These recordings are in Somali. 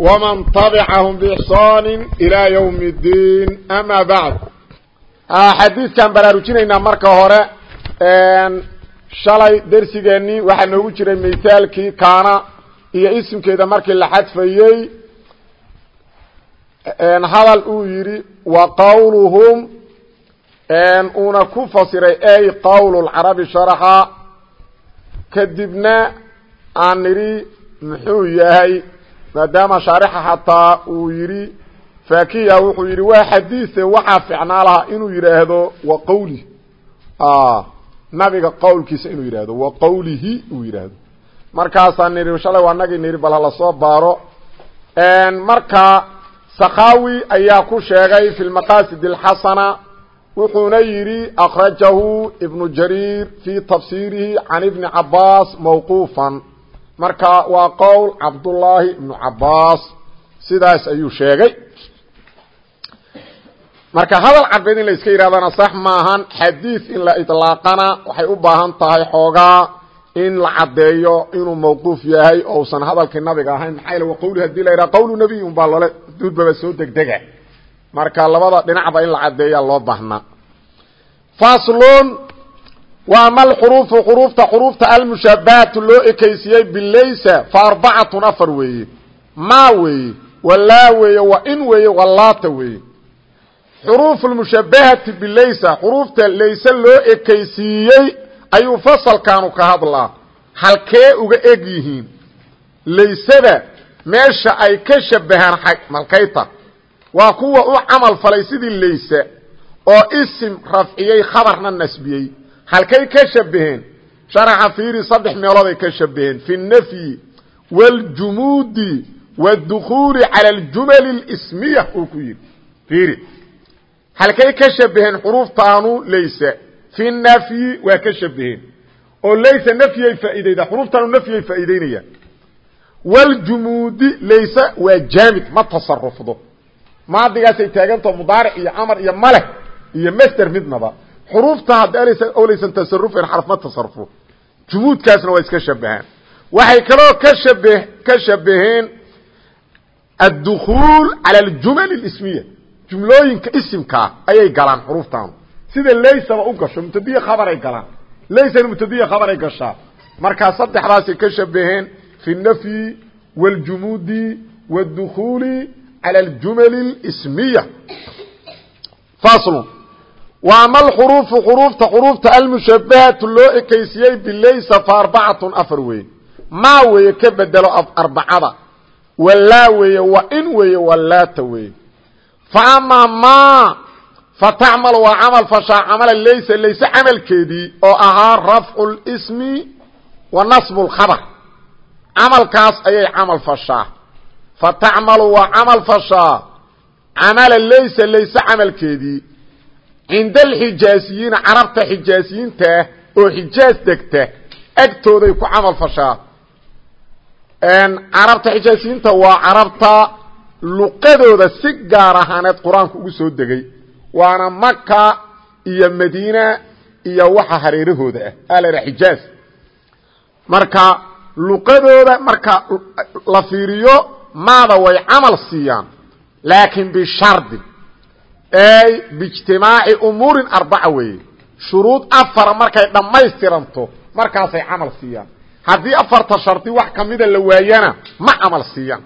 ومن طبعهم بإحصان إلى يوم الدين أما بعد xadiidkan baraarujinaynaa marka hore shalay dersigeennii waxaa noogu jiray mithaalkii kaana iyo isimkeeda markii la xadfayey hadal uu yidhi wa qawluhum uuna ku fasiray ay qawl lcarabi sharaxa kadibna aan nidhi muxuu yahay maadaama shaarixa xataa uu yidhi fakiya wuxuu yidhi waa xadiise waxaa ficnaa lahaa inuu yidhaahdo wa qawli. Nabiga qawlkiisa inuu yidhaahdo wa qawlihi uu yidhaahdo. Markaasaa nidhi shalay waa nagii nidhi bal hala soo baaro. Marka sakhawi ayaa ku sheegay fi lmaqasid alxasana wuxuuna yidhi akrajahu ibnu jariir fi tafsiirihi can ibni cabaas mawquufan marka waa qowl cabdullaahi ibnu cabaas sidaas ayuu sheegay. Marka hadal carbeed in la iska yidhahdana sax maahan xadiid in la idlaaqana waxay u baahan tahay xoogaa in la caddeeyo inuu mawquuf yahay oo usan hadalkii nabiga ahayn. Maxaa yale wa qawli haddii la yidhaha qawlu nabiy un baa loola duudbaba soo degdega. Marka labada dhinacba in la caddeeyaa loo baahnaa faslun mal xuruufu xuruufta xuruufta almushaabahatu loo ekaysiiyey bilaysa arbacatun afar weeye. Maa weeye walaa weeye wa in weeye walaata weeye. Xuruufu lmushabahati bilaysa xuruufta layse loo ekaysiiyey ayuu fasalkaanu ka hadlaa. Halkee uga eg yihiin? Laysada meesha ay ka shabahaan malkayta. Waa kuwa u camal falay sidii layse oo isim rafciyey khabarna nasbiyey halkay ka shabaheen sharaxa fiiri saddex meelood ay ka shabaheen fi nafyi waاljumuudi wاdukhuuli cala اljumali اlismiya uu ku yidhi fiiri halkay ka shabaheen xuruuftaanu laysa fi nafyi waa ka shabaheen oo laysa nafyay faa'iideyda xuruuftaanu nafyay faa'iideynayaan waljumuudi laysa waa jaamid ma tasarufdo maadigaasay taagantao mudaaric iyo amar iyo maleh iyo master midnaba xuruufta haddi olaysan tasarufeen xarf ma tasarufo jumuudkaasna waa iska shabahaan waxay kaloo ka shab ka shabaheen addukuul cala aljumal اlismiya jumlooyinka isimkaa ayay galaan xuruuftaanu sida laysaba u gasho mubtadiya khabaray galaan laysana mubtadiya khabaray gashaa markaa saddexdaasay ka shabaheen fi nafyi wاljumuudi wاdukhuuli cala aljumal اlismiya faslu wa ama alxuruufu xuruufta xuruufta almushabahatu loo ekaysiyey bilaysa fa arbacatun afar weeye maa weeye ka bedelo arbacada. Walaa weeye wa in weeye walaata weeye. Fa amaa maa fa tacmal waa camal fashaa camala laysa layse camalkeedii oo ahaa rafcu lismi wa nasbu lkhabar camalkaas ayay camal fashaa fa tacmalu waa camal fashaa camala laysa layse camalkeedii cinda alxijaaziyiina carabta xijaaziyiintaah oo xijaaz degta agtooday ku camal fashaa. Carabta xijaaziyiinta waa carabta luqadooda si gaar ahaaneed qur'aanku ugu soo degay. Waana maka iyo madiina iyo waxa hareerahooda ah alera xijaaz marka luqadooda marka la fiiriyo maada way camal siiyaan laakiin bishardi ay biijtimaaci umuurin arbaca weeye. Shuruud afara markay dhammaystiranto markaasay camal siiyaan. Haddii afarta shardi wax kamida la waayana ma camal siiyaan.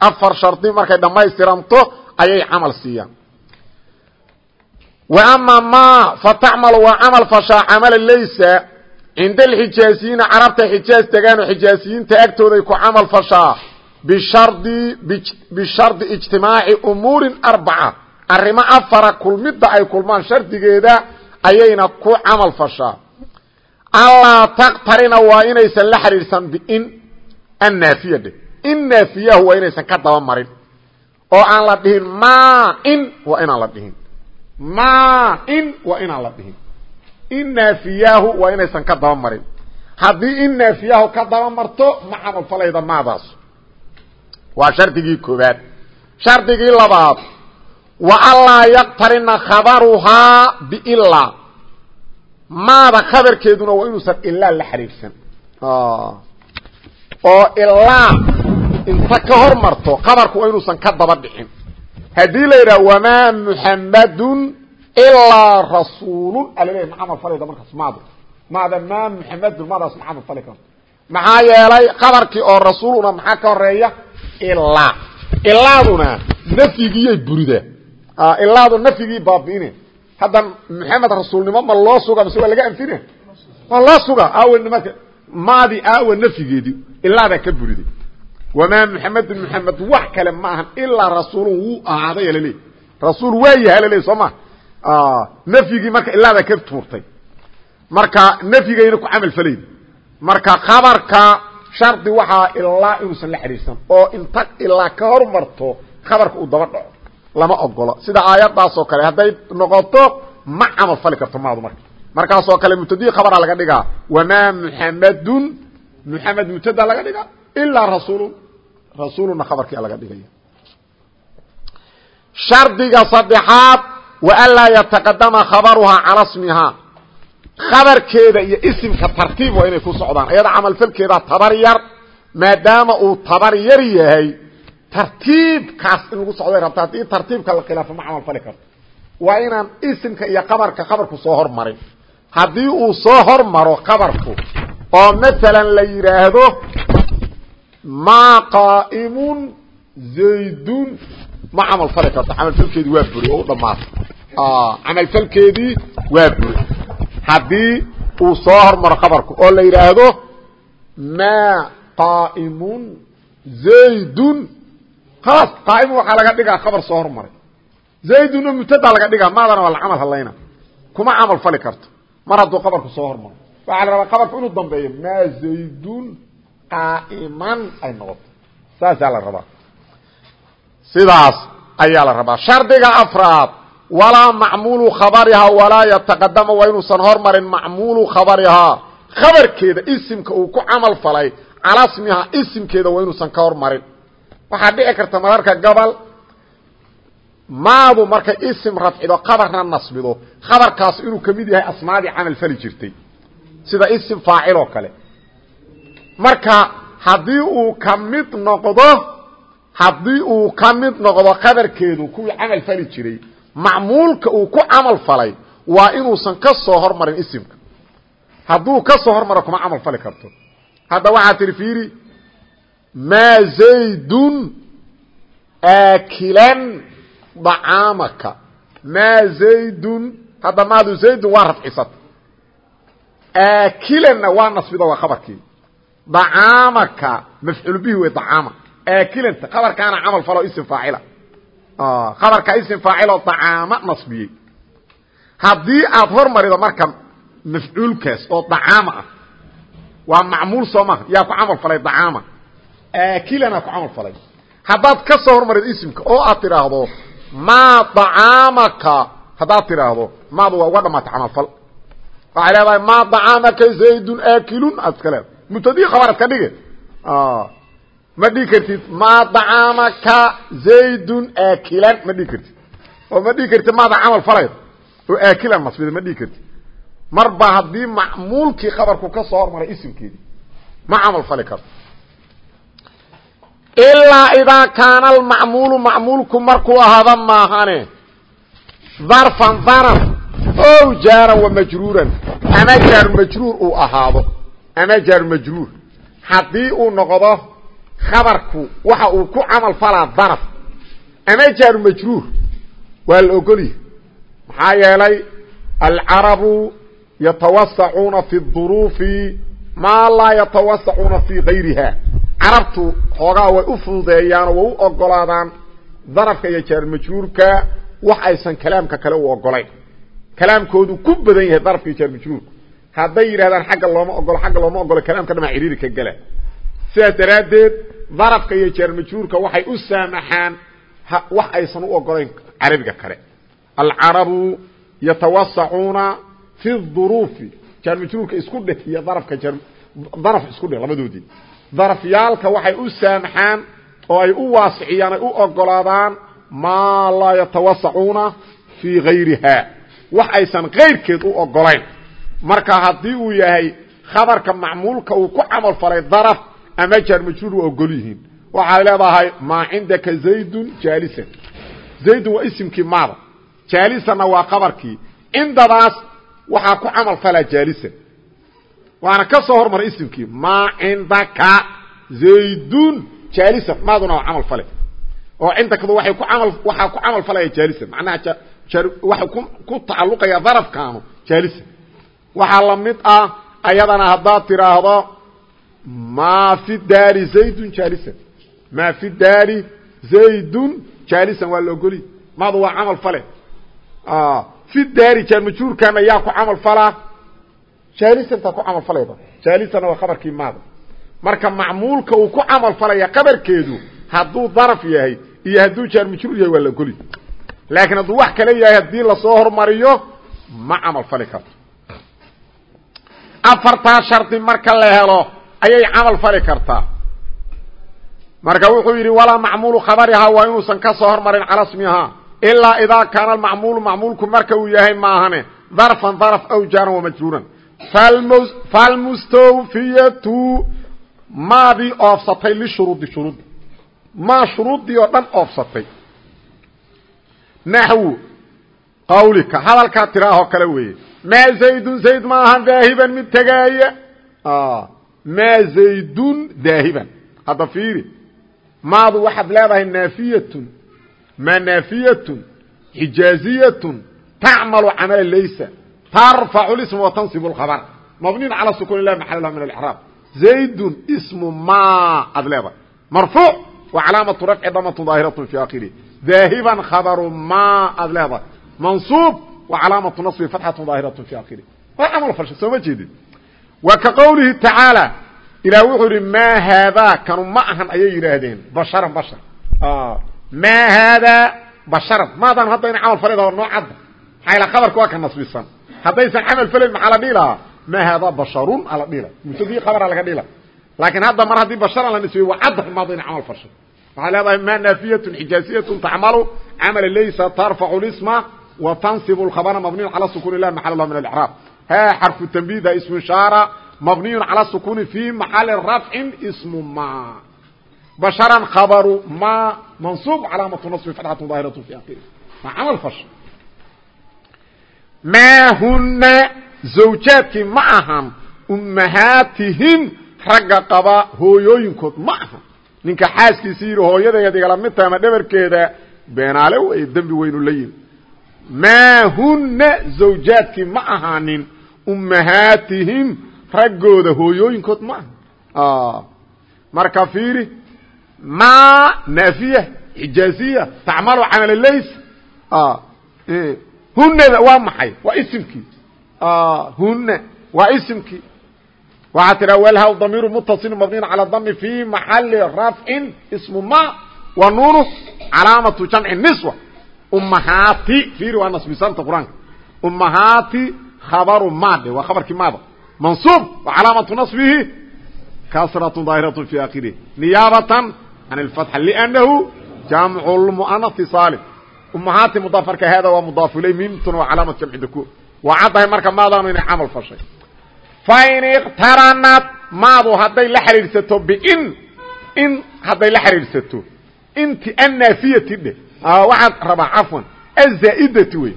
Afar shardi markay dhammaystiranto ayay camal siiyaan. Wa ama ma fa tacmalu waa camal fashaa camala laysa. Cinda alxijaaziyiina carabta xijaaz degaano xijaaziyiinta agtooday ku camal fashaa. Bishardi bishardi ijtimaaci umuurin arbaca arrimo afara kulmidda ay kulmaan shardigeeda ayayna ku camal fashaa. Allaa taqtarina waa inaysan la xidhiidhsan bin annaafiya dheh in naafiyahu waa inaysan ka daba marin. Oo aan la dhihin ma in waa inaan la dhihin. Ma in waa inaan la dhihin. In naafiyaahu waa inaysan ka daba marin. Haddii in naafiyaahu ka daba marto ma camal falayda maadaas. Waa shardigii koobaad shardigii labaad wa anlaa yaqtarina khabaruhaa biilaa maada khabarkeeduna waa inuusan ilaa la xiriirsan oo ilaa inta ka hor marto khabarku waa inuusan ka daba dhicin haddii la yidhaha wamaa muxammadun ilaa rasuulun alaleeya ma camal falayda markaas maada maada maa muxammadun maadaas ma camal fali karto maxaa yeelay khabarkii oo rasuuluna maxaa ka horreeya ilaa ilaaduna nafyigiyay buridaa ilaadu nafyigii baabi'ine. Hadda maxamed rasuulnimo ma loo suga mise waa laga anfina waa loo suga aawe marka maadi aawa nafyigeedii ilaadaa ka buriday wamaa muxamedun muxamed wax kale ma ahan ilaa rasuulun wuu ahaaday laleey rasuul waa yaha laleey soo ma? Nafyigii marka ilaadaa ka tuurtay. Marka nafyigayna ku camal falayn marka khabarka shardi waxaa ilaa inuusan la xidhiirsan oo inta ilaa ka hormarto khabarka uu daba dhaco lama ogolo sida aayadaasoo kale hadday noqoto ma camal fali karto maadu marka. Markaasoo kale mubtadii khabara laga dhigaa. Wamaa muxamadun muxamed mubtada laga dhigaa ilaa rasuulun. Rasuuluna khabarkia laga dhigaya. Shardiga saddexaad wa anlaa yataqadama khabaruhaa cala smihaa khabarkeeda iyo isimka tartiib waa inay ku socdaan. Iyada camalfalkeeda tabar yar maadaama uu tabar yar yahay tartiibkaas in lagu socday rabta haddii tartiibka la khilaafo ma camal fali karto. Waa inaan isimka iyo qabarka khabarku soo hormarin. Haddii uu soo hormaro khabarku oo maalan la yidhaahdo maa qaa'imun zaydun ma camal fali karto. Camalfalkeedii waa buri oo u dhamaatay camalfalkeedii waa buri. Haddii uu soo hormaro khabarku oo la yidhaahdo maa qaa'imun zaydun khalaas qaa'imun waxaa laga dhigaa khabar soo hormaray zaydunna mubtada laga dhigaa maadana waa la camal hadlayna kuma camal fali karto mar hadduu qabarku soo hormaro waxaa la rabaa qabarku inuu dambeeyo maa zaydun qaa'iman ay noqoto saasaa la rabaa sidaas ayaa la rabaa shardiga afraad walaa macmuulu khabarihaa walaa yataqadama waa inuusan hormarin macmuulu khabarihaa khabarkeeda isimka uu ku camal falay calaa smihaa isimkeeda waa inuusan ka hormarin waxaa dhici karta mararka gobol maadu markay isim rafcido khabarna nasbido. Khabarkaas inuu ka mid yahay asmaadii camal fali jirtay. Sida isim faacil oo kale. Marka haddii uu ka mid noqdo haddii uu ka mid noqdo khabarkeedu kuwii camal fali jiray macmuulka uu ku camal falay waa inuusan ka soo hormarin isimka. Hadduu ka soo hormaro kuma camal fali karto. Hadda waxaa tihi fiiri maa zaydun aakilan dacaamaka. Maa zaydun hadda maadu zaydun waa rafcisata aakilanna waa nasbido waa khabarkii. Dacaamaka mafcuul bihi wey dacaama. Aakilanta khabarkaana camal falo isim faacila. Khabarka isim faaciloo dacaama nasbiyey. Haddii aad hormarido marka mafcuulkaas oo dacaama ah waa macmuul soo maha yaa ku camal falay dacaama aakilana ku camal falay. Haddaad ka soo hormarido isimka oo aad tidhaahdo maa dacaamaka haddaad tidhaahdo maadu waa uga dhamaatay camalfal waxay leedahay maa dacaamaka zaydun aakilun aad iska leedahay. Mubtadii khabar iska dhige ma dhigi kartid maa dacaamaka zaydun aakilan ma dhigi kartid. Oo ma dhigi kartid maada camal falayd oo aakilan nasbida ma dhigi kartid. Marba haddii macmuulkii khabarku ka soo hormaray isimkeedii ma camal fali ilaa idaa kaana almacmuulu macmuulku markuu ahaada maahane darfan darf ow jaaran wa majruuran ama jaaru majruur uu ahaado ama jaaru majruur. Haddii uu noqdo khabarku waxa uu ku camal falaa darf ama jaaru majruur waa la ogolyahy maxaa yeelay alcarabu yatawasacuuna fi duruufi maa laa yatawasacuuna fi gayriha carabtu xoogaa way u fududeeyaanoo way u ogolaadaan darafka iyo jaarmajruurka wax aysan kalaamka kale u ogolayn kalaamkoodu ku badan yahay darafka iyo jaarmajruurku hadday yidhahdaan xagga looma ogolo xagga looma ogolo kalaamka dhamaa ciriiri ka sidaas daraaddeed darafka iyo jaarmajruurka waxay u saamaxaan wax aysan u ogolayn carabiga kale. Alcarabu yatawasacuuna fi duruufi. Jaarmajruurka isku dheh iyo darafka daraf isku dheh labadoodii darafyaalka waxay u saamaxaan oo ay u waasiciyaan ay u ogolaadaan maa laa yatawasacuuna fii gayriha wax aysan kayrkeed u ogolayn marka haddii uu yahay khabarka macmuulka uu ku camal falay daraf ama jaar majruur waa ogol yihiin waxay leedahay maa cindaka zaydun jaalisan. Zaydun waa isimkii maada. Jaalisanna waa qabarkii cindadaas waxaa ku camal falaa jaalisan waana ka soo hormaray isimkii maa cindaka zaydun jaalisan maaduna waa camal fale. Oo cindakadu waay ku amal waxaa ku camal falaya jaalisan macnaha waxay ku tacalluqaya darafkaanu jaalisan waxaa la mid ah ayadana haddaad tiraahdo maa fi daari zaydun jaalisan maa fi daari zaydun jaalisan waa la ogoliy maadu waa camal fale. Fi daari jaarmajuurkan ayaa ku camal falaa jaalisantaa ku camal falayda jaalisanna waa khabarkii maada marka macmuulka uu ku camal falaya qabarkeedu hadduu daraf yahay iyo hadduu jaarmajruur yahay waa la ogoliy laakiin hadduu wax kale yahay haddii la soo hormariyo ma camal fali karto. Afartaa shardi marka la helo ayay camal fali kartaa. Marka wuxuu yidhi walaa macmuulu khabarihaa waa inuusan ka soo hormarin cala smihaa ilaa idaa kaana macmuulku marka uu yahay maahane darfan darf aw jaaran wamajruuran falmustawfiyatu maadii oofsatay lishuruudi shuruudi maa shuruuddii oo dhan oofsatay naxwu qawlika hadalkaa tiraahoo kale weeye. Maa zaydun zayd maahan daahiban mid tegaaya. Maa zaydun daahiban. Hadda fiiri. Maadu waxaad leedahay naafiyatun. Maa naafiyatun xijaaziyatun tacmalu camala laysa tarfacu lism wa tansibu lkhabar mabniin cala sukuni la maxal lahu min alcraab zaydun ismu ma ad leedahay marfuuc wa calaamatu rafci damatun daahiratun fi akhiri daahiban khabaru ma ad leedahay mansuub wa calaamatu nasbi fatxatun daahiratun fi akhiri waa camal falsha soo ma jeedin. Wa ka qowlihi tacaala ilaah wuxuu yidhi maa haadaa kanu ma ahan ayay yidhaahdeen. Basharan bashar maa haadaa basharan. Maadaan haddayna camal faleedaha noocadda ila khabarka waa ka nasbisan. Haddaysan camal falayn maxaa la dhihi lahaa maa haadaa basharun ala dhila mubtadii khabara laga dhila laakiin hadda mar haddii basharan la nisbiye waa cadda maada ina camal fasho. Waxay leedahay maa naafiyatun xijaasiyatun tacmalu camala laysa tarfacu lisma wa tansibu lkhabara mabniyu cala sukun lah maxal lah min alcraab ha xarfu tanbiida ismu ishaara mabniyu cala sukuni fi maxali rafcin ismu ma. Basharan khabaru ma mansuub calaamatu nasbi fatxatu daahiratu fi akhiri waa camal fasho maa huna zawjaadkii ma ahan ummahaatihim ragga qaba hooyooyinkood ma ahan ninka xaaskiisi yidhi hooyadeed igala mid tahay ama dhabarkeeda beenaale wey dembi weynu la yimi maa huna zawjaadkii ma ahaanin ummahaatihim raggooda hooyooyinkood ma aha marka fiiri maa naafiya xijaaziya tacmalu camala lays hunada waa maxay waa isimkii huna waa isimkii waxaa tidha wlhaw damiiru mutaصil mabniin calى dami fi maxali rafcin ismu ma wa nuunu calaamatu jamci niswa umahaati fiiri waa nasbisanta qur-aanka umahaati khabaru maade waa khabarkii maada mansuub wa calaamatu naصbihi kasraة daahiraة fi akhirih niyaabatan can اlfatxa lأnnahu jamcu lmuanasi saalim umahaati mudaafarka hada waa mudaaf ilay mimtuna waa calaamat jamci dakuur waa caddahay marka maadaanu inay camal fashay. Fain iqtaranat maadu hadday la xidhiidhsato bin in hadday la xidhiidhsato inti annaafiyati dheh. Waxaad rabaa cafwan azaa'idati wey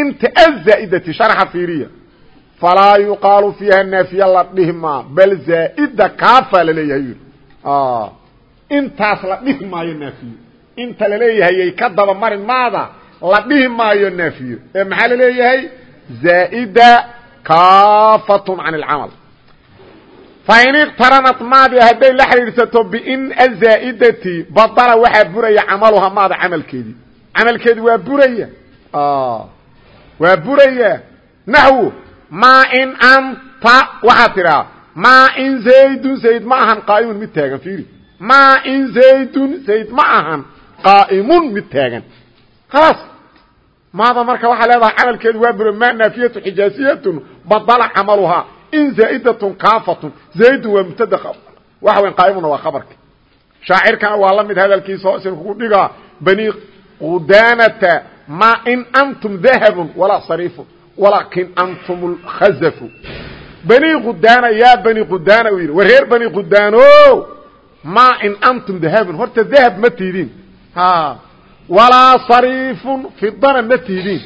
inta azaa'idati sharxa fiiriya. Falaa yuqaalu fiiha naafiya la dhihi maa bal zaa'ida kaafa la leeyahay yiri intaas la dhihi maayo naafiyo inta laleeyahayay ka daba marin maada la dhihi maayo naafiyo. Ee maxaa la leeyahay zaa'ida kaafatun can اlcamal fain iqtaranat maadi hadday la xidhiidhsato bin azaa'idati badala waxaa buraya camaluha maada camalkeedii camalkeedi waa buraya. Waa buraya. Naxwu maa in anta waxaa tidhaa maa in zaydun zayd ma ahan qaa'imun mid taagan fiiri. Maa in zaydun zayd ma ahan qaa'imun mid taagan khalaas maada marka waxaa leedahay camalkeedu waa buro maa naafiyatu xijaasiyatun badala camaluhaa in zaa'idatun kaafatun zaydun waa mubtada waxa weyn qaa'imuna waa khabarka shaacirkana waa la mid hadalkiisa hoos in kugu dhigaa bani qudaamata ma in antum dahabun walaa sariifun walaakin antum lkhazafu bani qudaana yaa bani qudaana u yidhi war reer bani qudaano ma in antum dahabun horta dahab ma tiidin walaa sariifun fidana ma tiidin.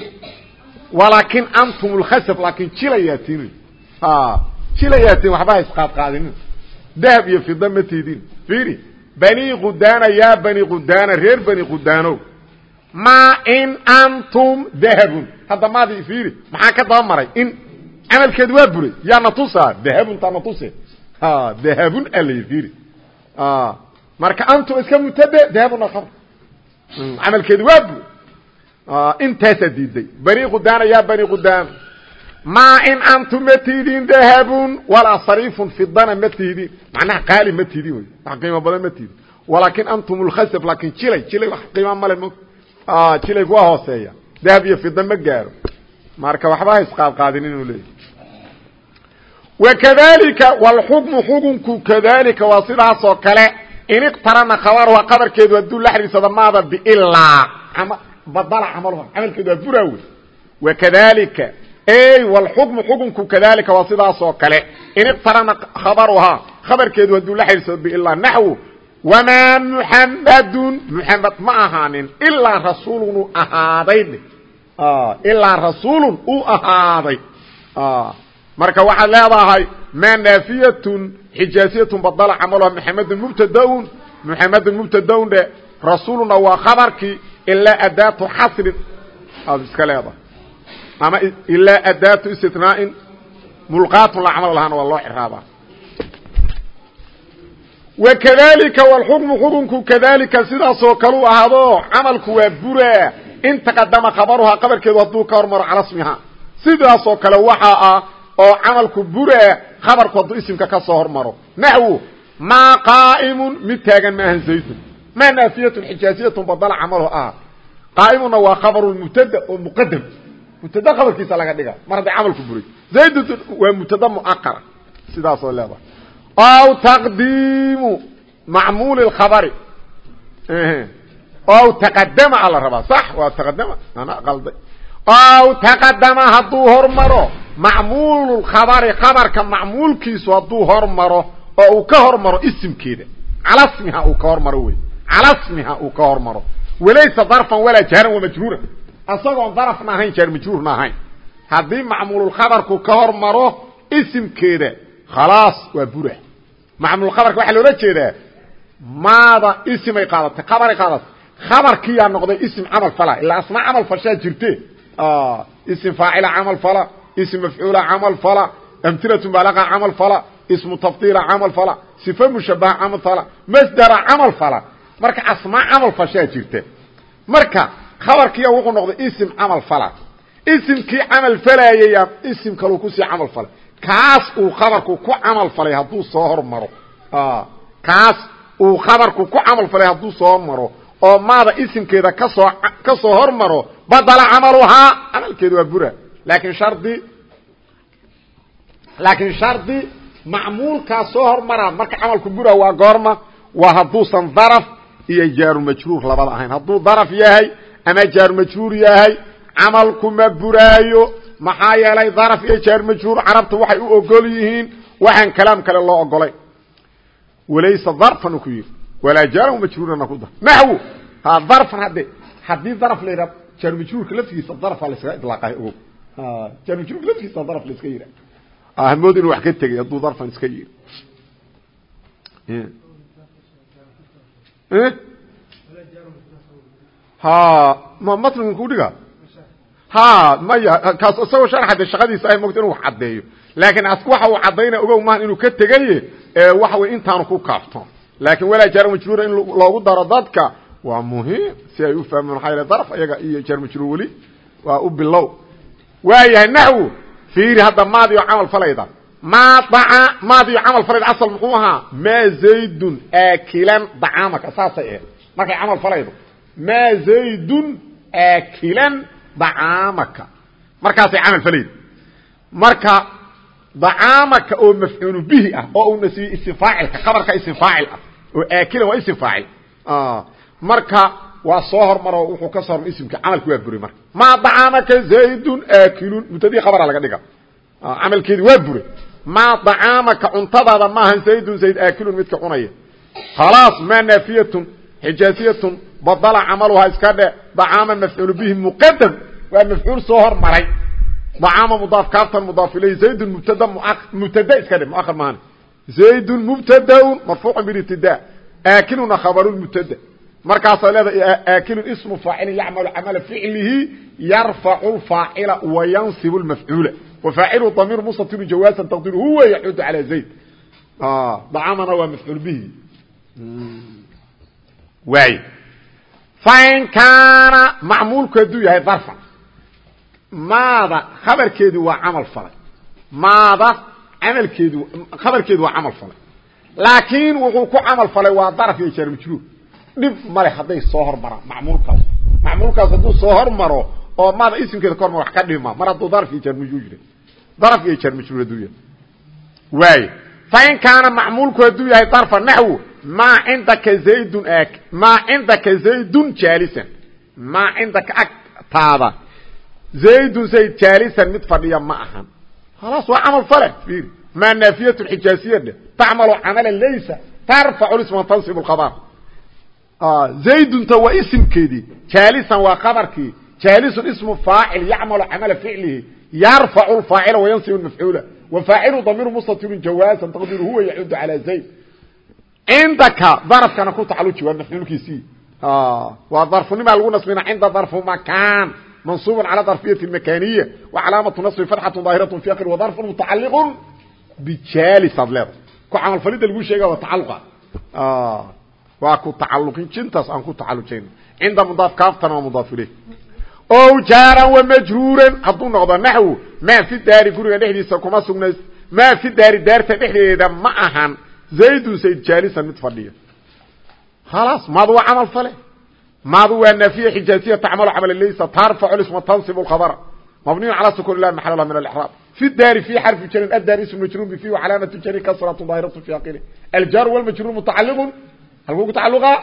Walaakin antum lkhazaf laakin jilayaa tiinin jilayaa tiin waxba ha isqaadqaadinin dahab iyo fida ma tiidin. Fiiri bani qudaana yaa bani qudaana reer bani qudaano ma in antum dahabun. Hadda maadi fiiri maxaa ka daba maray? In camalkeedu waa buray yaa na tusaa dahabun taa na tuse dahabun alay fiiri. Marka antum iska mutade dahabuna khabar camalkeedu waa buray intaasaa diiday? Bani qudaana yaa bani qudaana ma in antum ma tiidin dahabun. Walaa sariifun fidana ma tiidin. Macnaha qaali ma tiidin wy wax qiimo badan ma tiidin. Walaakin antum lkhasab laakin jilay jilay wax qiima male m jilay kuwa hooseeya. Dahab iyo fida ma gaaro. Marka waxba ha isqaadqaadin inuu leeyahy wakadalika wlxukmu xukunku kadalika waa sidaasoo kale in iqtarana khabaruha qabarkeedu hadduu la xiriirsado maada bilaa badala camaluha camalkeedu waa bura wey wakadalika ey wlxukmu xukunku kadalika waa sidaasoo kale. In iqtarana khabaruhaa khabarkeedu hadduu la xiriirsado bilaa naxwu wamaa muxamadun muxamed ma ahaanin ilaa rasuulun u ahaaday. Ilaa rasuulun u ahaaday. Marka waxaad leedahay maa naafiyatun xijaasiyatun badala camaluha muxamedun mubtadaun. Muxamedun mubtadaun dhe rasuuluna waa khabarkii ilaa adaatu xasrin. Aad iska leedahay. Ama ilaa adaatu istinaa'in mulqaatun la camal lahaana waa loo ciraabaa wakadalika wlxukmu xukunku kadalika sidaasoo kalu ahaado camalku waa buraa in taqadama khabaruhaa qabarkeedu hadduu ka hormaro cala smiha sidaasoo kale waxaa ah oo camalku buraa khabarku hadduu isimka ka soo hormaro. Naxwu maa qaa'imun mid taagan maahan zaydun maa naafiyatun xijaasiyatun badala camaluhu ah qaa'imuna waa khabaru mubtada oo muqadam mubtada khabarkiisa laga dhiga mar hadday camalku buray. Zaydun waa mubtada muaqara sidaasoo leedahay. Aw taqdiimu macmuuli اkhabari aw taqadama a la rabaa. Sax waa taqadama ana qalday. Aw taqadama hadduu hormaro macmuulu khabari khabarka macmuulkiisu hadduu hormaro oo uu ka hormaro isimkeeda. Cala smiha uu ka hormaro wey cala smiha uu ka hormaro. Walaysa darfan walaa jaaran wamajruuran asagoon darafna ahayn jaar majruurna ahayn. Haddii macmuululkhabarku ka hormaro isimkeeda khalaas waa bura. Macmuulkhabarka waxaa loola jeedaa maada isimay qaadatay khabaray qaadatay khabarkiyaa noqday isim camal fala ilaa asma camal fashaa jirte isim faacila camal fala ism mafcuula camal fala amhilatu baalaqa camal fala ismu tafdiila camal fala sifa mushabaha camal fala masdara camal fala marka asmaa camal fashaa jirta marka khabarkiya wuxuu noqday isim camal fala isimkii camal falayaya isim kaluu ku sii camal falay kaas uu khabarku ku camal falay hadduu soo hormaro kaas uu khabarku ku camal falay hadduu soo hormaro oo maada isimkeeda ka soo ka soo hormaro badala camaluhaa camalkeeda waa bura laakiin shardi laakiin shardi macmuulkaa soo hormaraa marka camalku bura waa goorma waa hadduusan daraf iyo jaarumajruur labada ahayn. Hadduu daraf yahay ama jaarumajruur yahay camalku ma buraayo. Maxaa yeelay daraf iyo jaarumajruur carabta waxay u ogol yihiin waxaan kalaam kale loo ogolay walaysa darfan ku yidhi walaa jaaran majruurana ku dar. Naxwu ha darfan hadde haddii daraf la yidhaha jaarumajruurka laftigiisa darfa layskaga idlaaqahay ogow jaarumajruurka laftigiisa daraf la iska yidhaha hamood inuu wax ka tegay hadduu darfan iska yidhi. Ha ma matnigan ku dhiga ha maya kaas isagoo sharxa de shaqadiisa ay mogto inu wax caddeeyo. Laakiin waxa uu caddayna ogow maaha inuu ka tegaye waxa wey intaanu ku kaafto. Laakiin walaa jaar majruura in loogu daro dadka waa muhiim si ay u fahmaan maxaa yale darf ayaga iyo jaar majruur weli waa u bilow waayahay naxwu fiiri hadda maadi oo camal falayda. Maa daca maadiyo camal falayd asal muxuu ahaa maa zaydun aakilan dacaamaka saasay ahayd. Markay camal falaydo maa zaydun aakilan dacaamaka markaasay camal falaydo. Marka dacaamaka oo mafcuulu bihi ah oo una siiyey isim faacilka qabarka isim faacil ah oo aakilan waa isim faacil. Marka waa soo hormaro wuxuu ka soo hormar isimka. Camalki waa buray marka. Maa dacaamaka zaydun aakilun. Mubtadii khabara laga dhiga camalkeedi waa buray. Maa dacaamaka cuntadaada maahan zaydun zayd aakilun midka cunaya. Khalaas maa naafiyatun xijaasiyatun badala camaluhaa iska dhe dacaama mafcuulu bihi muqadam waa mafcuul soo hormaray. Dacaama mudaaf kaaftan mudaaf ilayhi zaydun mubtada mubtada iska dhe muahar maahan zaydun mubtadaun marfuucun bilibtida aakiluna khabaru mubtada markaasaa leedahay aakilun ismu faacilin yacmalu camala ficlihi yarfacu faacila wayansibu lmafcuula wafaacilu damiir mustatiru jawaasan taqdiru huwa yaxudu calaa zayd. Dacaamana waa mafcuul bihi. Waay. Fain kaana macmuulku hadduu yahay darfa maada khabarkeedu waa camal falay. Maada amalkeedu khabarkeedu waa camal falay. Laakiin wuxuu ku camal falay waa daraf iyo jaar majruur dhib male hadday soo hormaraan macmuulkaas. Macmuulkaas hadduu soo hormaro oo maada isimkeeda ka hormaro wax ka dhima mar hadduu daraf iyo jaar majruur jira daraf iyo jaar majruur hadduu yahay. Waay fain kaana macmuulku hadduu yahay darfa naxwu maa cindaka zaydun ak maa cindaka zaydun jaalisan maa cindaka agtaada zaydun zayd jaalisan mid fadhiya ma ahan. Khalaas waa camal fale fiiri. Maa naafiyatu xijaasiya dheh tacmalu camala laysa tarfacu isma tansibu lkhabar zaydunta waa isimkeedii jaalisan waa qabarkii jaalisun ismu faacil yacmalu camala ficlihi yarfacu faacila wayansibu mafcuula wafaacilu damiiru mustatirun jawaasan taqdiru huwa yacuudu calaa zayd cindaka darafkana ku tacaluji waa mafcuulkiisii waa darfunimaa lagu nasbina cinda darfu makaan mansuubun cala darfiyati makaniya wa calaamatu nasbi fatxatu daahiratu fi akri wa darfun mutacaliqun bijaalis aad leedahay ku camalfalidda lagu sheega waa tacaluqa waa ku tacaluqin jintaas aan ku tacalujayna cinda mudaaf kaaftana waa mudaaf ileyh o jaaran wa majruuran hadduu noqdo naxwu maa fi daari guriga dhexdiisa kuma sugnays. Maa fi daari daarta dhexdeeda ma ahan. Zaydun zayd jaalisan mid fadhiya. Khalaas maadu waa camal fale. Maadu waa naafiya xijaaziya tacmalu camala laysa tarfacu lisma tansibu lkhabara mabniyun cala sukun ilah maxal lah min alixraab. Fi daari fi xarfi jarin addaari ismu majruun bifi wa calaamatu jari kasratu daahiratu fi aqili aljaar walmajruur mutacaliqun halkuu ku tacalluqaa?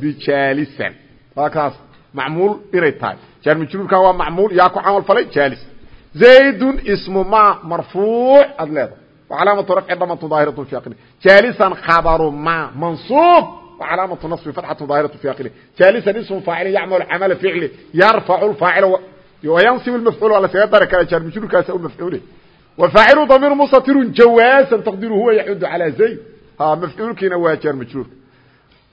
Bijaalisan. Waa kaas. Macmuul inay tahay. Jaar majruurka waa macmuul yaa ku camal falay jaalis. Zaydun ismu maa marfuuc aad leedahay. Wacalaamatu rafci dhamatu daahiratu fi aqli jaalisan khabaru maa mansuub wacalaamatu nasbi fatxatu daahiratu fi aqli jaalisan ismu faacili yacmalu camala ficli yarfacu lfaacila wayansibu lmafcuul waa lasaga dari kara jaar majruurkaasa u mafcuule wafaacilu damiir musatirun jawaasan taqdiru huwa yacudu calaa zayd. Ha mafcuulkiina waa jaar majruurka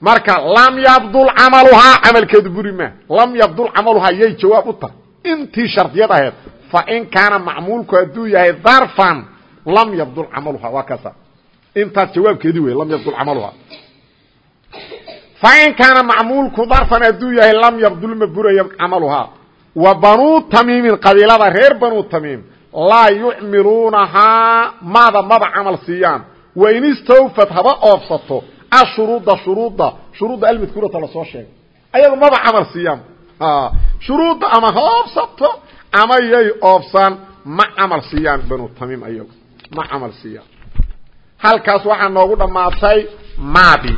marka lam yabdul amaluha amalkeedu buri ma. Lam yabdul amaluha yay jawaab u tahay. Intii shardiyad ahayd fa in kaana macmuulku hadduu yahay darfan lam yabdul amaluha waa kasa intaas jawaabkeedii wey lam yabdul amaluha. Fain kaana macmuulku darfan hadduu yahay lam yabdul ma burayo camaluhaa wa banuu tamiimin qabiilada reer banuu tamiim laa yucmiluunahaa maada maba camal siiyaan. Wain istawfad haba oofsato ashuruuda shuruuda shuruudda almadkuurata la soo sheegay. Ayada maba camal siiyaan. Shuruudda ama hoobsato ama yay oobsaan ma camal siiyaan banu tamiim ayagu. Ma camal siiyaan. Halkaas waxaa noogu dhammaatay maadi.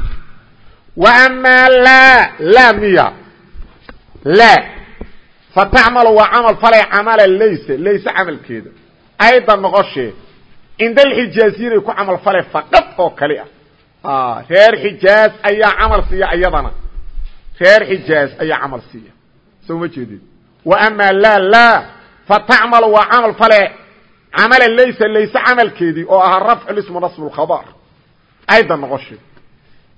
Wamaa laa laa miya. Laa fatacmalu waa camal falay camala layse layse camalkeeda. Ayda noqoshee cinda alxijaaziyiinay ku camal falay faqad oo kali ah. Ah, reer xijaaz ayaa camal siiya iyadana reer xijaaz ayaa camal siiya. Soo ma jeedid wa amaa laa laa fa tacmalu waa camal fale. Camala laysa layse camalkeedii oo ahaa rafcu lismu nasbu lkhabar ayda noqoshay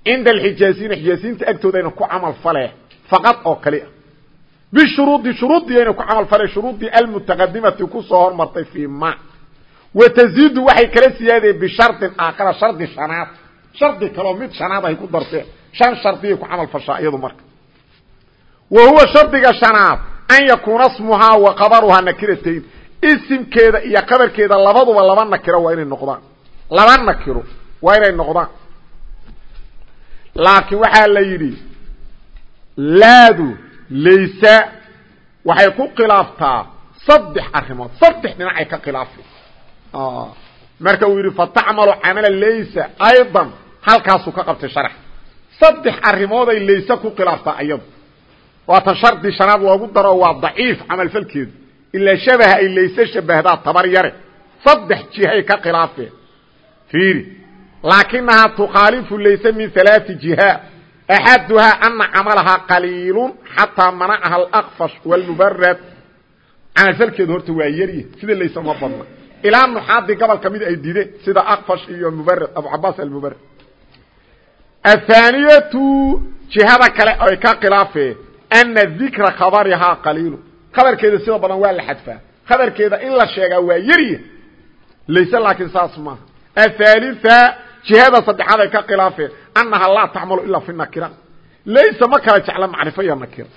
cinda alxijaaziyiina xijaaziyiinta agtooda ayna ku camal fale faqad oo kalia ah. bishuruudi shuruuddii ayna ku camal fale. Shuruuddii almutaqadimati ku soo hormartay fii ma. Wa taziidu waxay kala siyaadeen bishardin aakhara shardin shanaad shardi kaleo mid shanaad ay ku darteen shan shardiyay ku camal fashaa iyadu marka. Wa huwa shardiga shanaad an yakuuna smuhaa wa qabaruhaa nakiratayn isimkeeda iyo qabarkeeda labaduba laba nakiro waa inay noqdaan. Laba nakiro waa inay noqdaan. Laakiin waxaa la yidhi laadu laysa waxay ku khilaaftaa saddex arrimood. Saddex dhinacay ka khilaafi marka uu yidhi fatacmalu camala laysa aydan halkaasuu ka qabtay sharax. Saddex arrimooday layse ku khilaaftaa iyadu waatan shardi shanaad loogu daro waa daciif camalfalkeedu ilaa shabaha ay layse shabahdaa tabar yare. Saddex jihay ka khilaafeen fiiri laakinahaa tukhaalifu layse min alaai jiha. Axaduhaa ana camalahaa qaliilun xataa manacaha alaqfash wاlmubarad camalfalkeedu horta waa yarya sida layse uma badna. Ilaa nuxaadii gobol ka mid ay dideen sida akfash iyo mubarad abu cabaas almubarad athaaniyatu jihada kale ay ka khilaafeen ana dikra khabarihaa qaliilu khabarkeeda sida badan waa la xadfaa khabarkeeda in la sheegaa waa yarya layse laakiin saas maaha athalitha jihada saddexaad ay ka khilaafeen annaha laa tacmalu ilaa fi nakira laysa ma kala jecla macrifo iyo nakira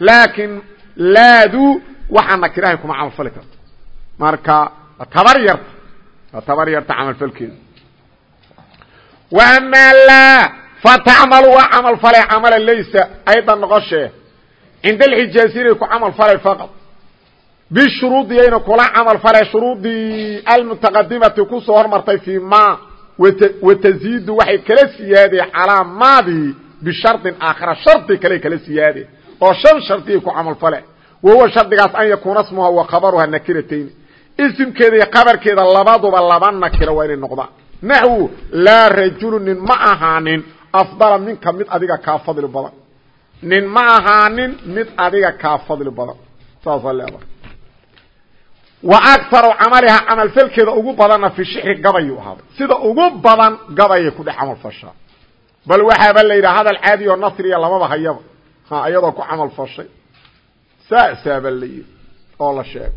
laakiin laadu waxaa nakirahay kuma camalfali karto marka tabar yarta waa tabar yarta camalfalkeeda laa fatacmalu waa camal falay camala laysa ayda noqoshee cinda alxijaaziyinay ku camal falay faqad bishuruudiyayna kula camal falay shuruudii almutaqadimati ku soo hormartay fii ma wataziidu waxay kala siyaadeen calaa maadii bishardin aakhara shardi kale kala siyaadeen oo shan shardiyay ku camal fale wahuwa shardigaas an yakuuna smuha wa khabaruha nakiratayn isimkeeda iyo qabarkeeda labaduba laba nakira waa inay noqdaan naxwu laa rajulu nin ma ahaanin afdala minka mid adiga kaa fadli badan. Nin ma ahaanin mid adiga kaa fadli badan. Saasaa leedahay wa akaru camaliha camalfalkeeda ugu badanna fi shixri gabayuu ahaaday. Sida ugu badan gabayay ku dhex camal fashaa. Bal waxaaba la yidhaha hadal caadi oo nasriya lamaba hayaba. Ha iyadoo ku camal fashay. Saasaaba la yidhi oo la sheegay.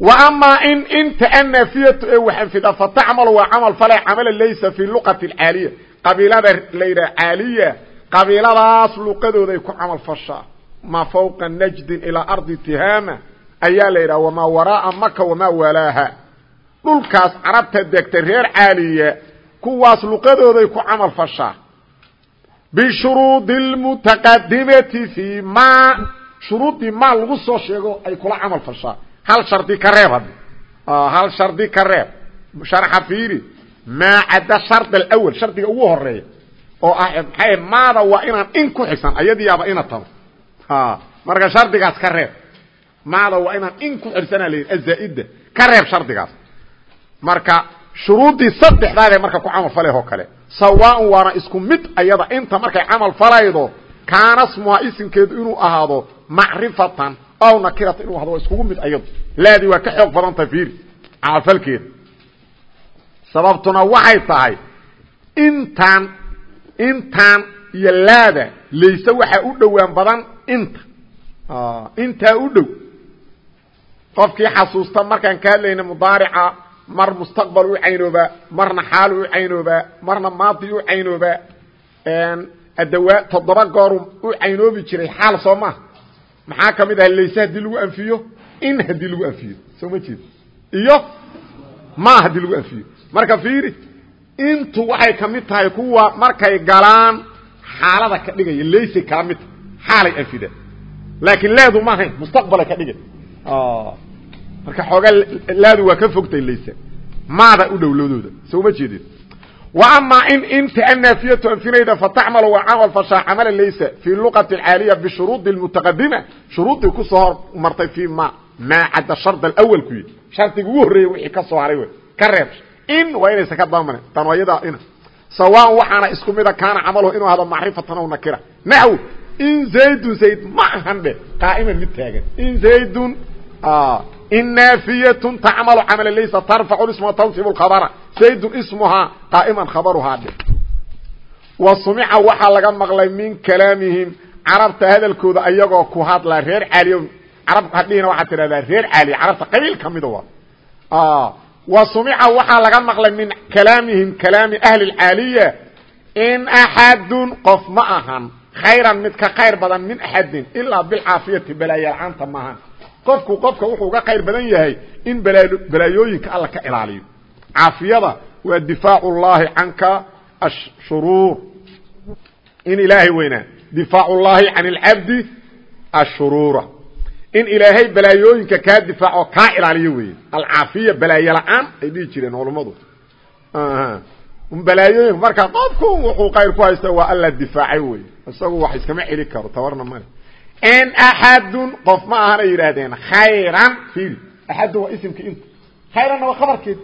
Wa amaa in inta annafiyatu ee waxanfida fatacmalu waa camal fale camala laysa qabiilada la yidhaha caaliya qabiiladaas luqadooday ku camal fashaa ma fawqa najdin ilaa ardi tihaama ayaa la yidhaha wamaa waraaa maka wamaa walaaha. Dhulkaas carabta degtay reer caaliya kuwaas luqadooday ku camal fashaa bishuruudi lmutaqadimati fi ma shuruuddii maa lagu soo sheego ay kula camal fashaa hal shardi ka reeb hadda hal shardi ka reeb. Sharxa fiiri maa cadda shard alawal shardiga ugu horreeya oo ah maxay maada waa inaan in ku xisan ayadiiaba ina tabo marka shardigaas ka reeb maada waa inaan in ku xirsanaa la yidhi azaa-ida ka reeb shardigaas marka shuruuddii saddexdaadee marka ku camal falay oo kale sawaaun waana isku mid ayada inta markay camal falaydo kaana smuha isimkeedu inuu ahaado macrifatan aw nakiratan inuu ahado waa iskugu mid ayadu laadii waa ka xoog badanta fiiri camalfalkeeda sababtuna waxay tahay intaan intaan iyo laada layse waxaa u dhowaan badan inta. Intaa u dhow. Qofkii xasuusta markaan ka hadlayna mudaarica mar mustaqbal u caynoobaa marna xaal u caynoobaa marna maadi u caynoobaa adawaa toddoba gooru u caynoobi jiray xaal soo maha maxaa ka mid ah layse haddii lagu anfiyo? In haddii lagu anfiyo. Soo ma jeed. Iyo? Ma haddii lagu anfiyo marka fiiri intu waxay ka mid tahay kuwa markay galaan xaalada ka dhigaya laysay kala mid tahay xaalay anfidaan laakiin laadu ma ahayn mustaqbalay ka dhigay. Marka xoogaa laadu waa ka fogtay layse maada u dhowlowdooda soo ma jeedin. Wa amaa in inta annaafiyatu anfinayda fatacmalu waa camal fashaa camala laysa fii luqati alcaaliya bishuruudi almutaqadima. Shuruuddii ku soo hor martay fii ma maa cadda shard alawal ku yidhi. Shardiga ugu horreeyey wixii ka soo haray wey ka reeb in waa inaysan ka daamanan tan waa yadaa ina sawaan waxaana isku mida kaana camaluhu inuu ahdo macrifatan aw nakira. Naxw in zaydun zayd ma ahan dhe. Qaa'iman mid taagan. In zaydun in naafiyatun tacmalu camala laysa tarfacu isma tansibu lkhabara zaydun ismuhaa qaa'iman khabaruhaa dhe. Wa sumica waxaa laga maqlay min kalaamihim carabta hadalkooda ayagoo ku hadla reer caaliya carab hadhihina waxaad tidhahdaa reer caaliya carabta qabiil ka mida waa wa sumica waxaa laga maqlay min kalaamihim kalaami ahli اcaaliya in axadun qof ma ahan khayran mid ka khayr badan min axadin ilaa bilcaafiyati balaayalcaanta maahan qofku qofka wuxuu uga khayr badan yahay in balaayooyinka alla ka ilaaliyo. Caafiyada waa difaac ullaahi canka ashuruur in ilaahay weynaa difaac ullaahi can اlcabdi ashuruura in ilaahay balaayooyinka kaa difaaco kaa ilaaliyo weeye. Alcaafiya balaayo la'aan ay dhihi jireen culammadu balaayooyinka marka qofku wuxuu qayr ku haysta waa alla difaacay wey isagu wax iskama celi karo tabarna male n axadun qof ma ahanay yidhaahdeen khayran fiiri. Axadun waa isimka inta. Khayranna waa khabarkeed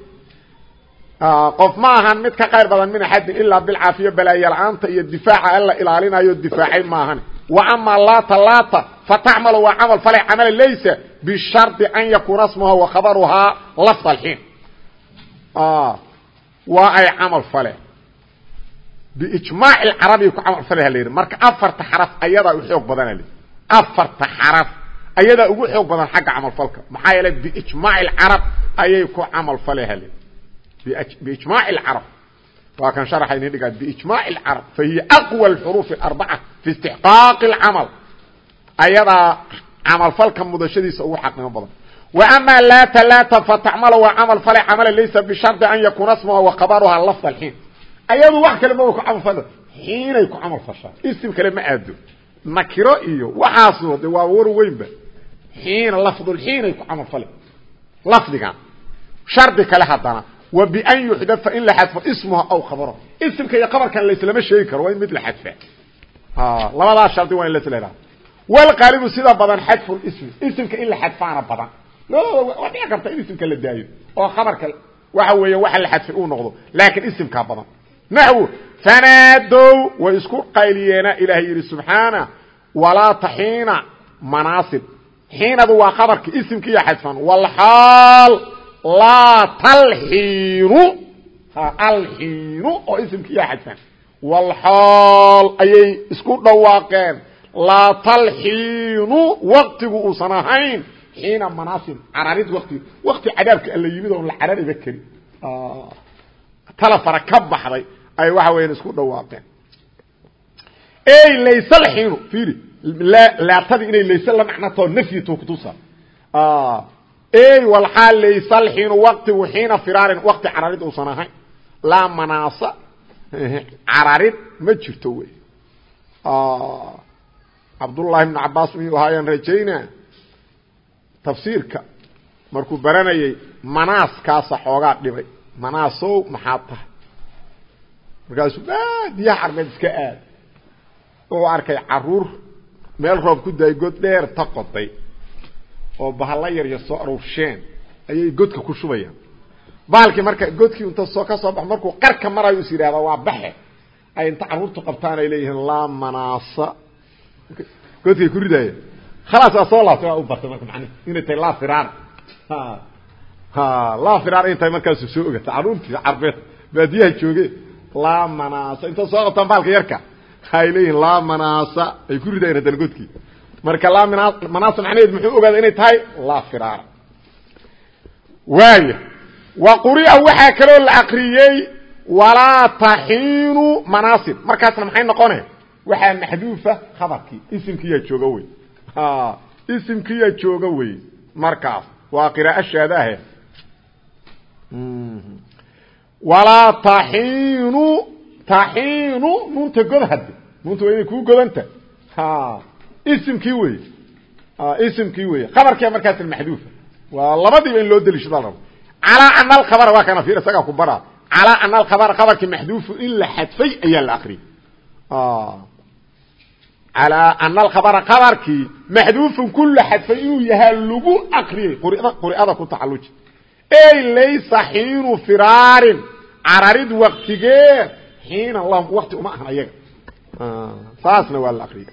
qof ma ahan mid ka qayr badan min axadin ilaa bilcaafiya balaayo la'aanta iyo difaaca alla ilaalinayo difaacay maahan ama laata laata fatacmalu waa camal fale camala laysa bishardi an yakuuna smuha wa khabaruhaa lafd alxiin waa ay camal fale biijmaac carabiga ku camal fale halayidhi marka afarta xaraf ayadaa u xoog badana li afarta xaraf ayadaa ugu xoog badan xagga camalfalka maxaa yeele biijmaac carab ayay ku camal fale halayidhi biijmaac carab waa kan sharaxa idin dhigaa biijmaaci lcarab fa hiya aqwa alxuruufi alarbaca fi istixqaaqi alcamal. Ayadaa camalfalka mudashadiisa ugu xaqnimo badan. Wa amaa laata laata fa tacmalo waa camal fale camala laysa bishardi an yakuuna smuha wa khabaruha lafda alxiin. Ayadu wax kale maba ku camalfal xiinay ku camal fashaa isim kale ma aado. Nakiro iyo waxaasu de waa war weynba. Xiina lafdulxiinay ku camalfale lafdigan shardi kale haddana wa bian yuxdafa in xadfo ismuha aw khabaro. Ismka iyo qabarkan laislama sheegi karo waa in mid la xadfa labadaas shardi waa in hahda wlqaalibu sida badan xadfu ismi. Ismka in la xadfaana badan. Labadooda waa dhici karta in ismka la daayo oo khabarka waxa weeye waxa la xadfay uu noqdo laakiin ismkaa badan. Naxwu fanaadow way isku qayliyeena ilaahay yidhi subxaana walaa taxiina manaasib. Xiinadu waa khabarki ismkiiyo xadfan. Walxaal laa talxiinu alxiinu oo ismkiiyo xadfan. Walxaal ayay isku dhawaaqeen. Laa talxiinu waktigu uusan ahayn. Xiina manaasib cararid wati wakti cadaabka alla yimid oon la carariba karin. Tala fara ka baxday ay waxa weyan isku dhawaaqeen. Ey layse alxiinu fiiri laatadii inay layse la macnatao nafyito kutusa ey walxaal layse alxiinu waktigu xiina firaarin. Wakti cararid uusan ahayn. Laa manaasa. Cararid ma jirto wey. Cabdullahi bnu cabaas miyuu ahaayaan rajaynaa tafsiirka. Markuu baranayay manaaskaasa xoogaa dhibay. Manaasow maxaad tahay? Markaasuu baadiyaha carbeed iska aad. Wuxuu arkay carruur meel roob ku daayay god dheer ta oo bahalla yarya soo aruursheen ayay godka ku shubayaan. Bahalkii marka godkii inta soo ka soo bax markuu qarka marayo is yidhahda waa baxe. Ay inta carruurtu qabtaan ay leeyihiin laa manaasa. Godkay ku ridaaya khalaas waa soo laabtay waa u bartay marka macnihi inay tahay laa firaar. Laa firaar in tahay markaasu soo ogata carruurtii carbeed baadiyaha jooge laa manaasa. Inta soo qabtaan bahalka yarka ay leeyihiin laa manaasa. Ay ku ridayan haddana godkii marka laa manaasa macnaheed muxuu ogaada inay tahay laa firaar. Waaya wa quri'a waxaa kaloo la akriyey walaa taxiinu manaasib. Markaasna maxay noqone waxaa maxduufa khabarkii. Isimkiyaa jooga wey isimkiyaa jooga wey markaas waa qiraa'o shaadahe walaa taxiinu taxiinu nuunta god hadde nuunta waa inay kuu godanta isimkii wey isimkii wey khabarkia markaasna maxduufa waa labadiiba in loo deliishada rabo calaa ana alkhabara waa kana fiir isagaa ku bara. Calaa ana alkhabara khabarkii maxduufu in la xadfay ayaa la akriyay calaa ana alkhabara khabarkii maxduufun ku la xadfay inuu yahaa lagu akriyey quri'ada ku tacaluji ey laysa xiinu firaarin. Cararid waktigee xiina lahum wakti uma ahan ayaga. Saasna waa la akriyay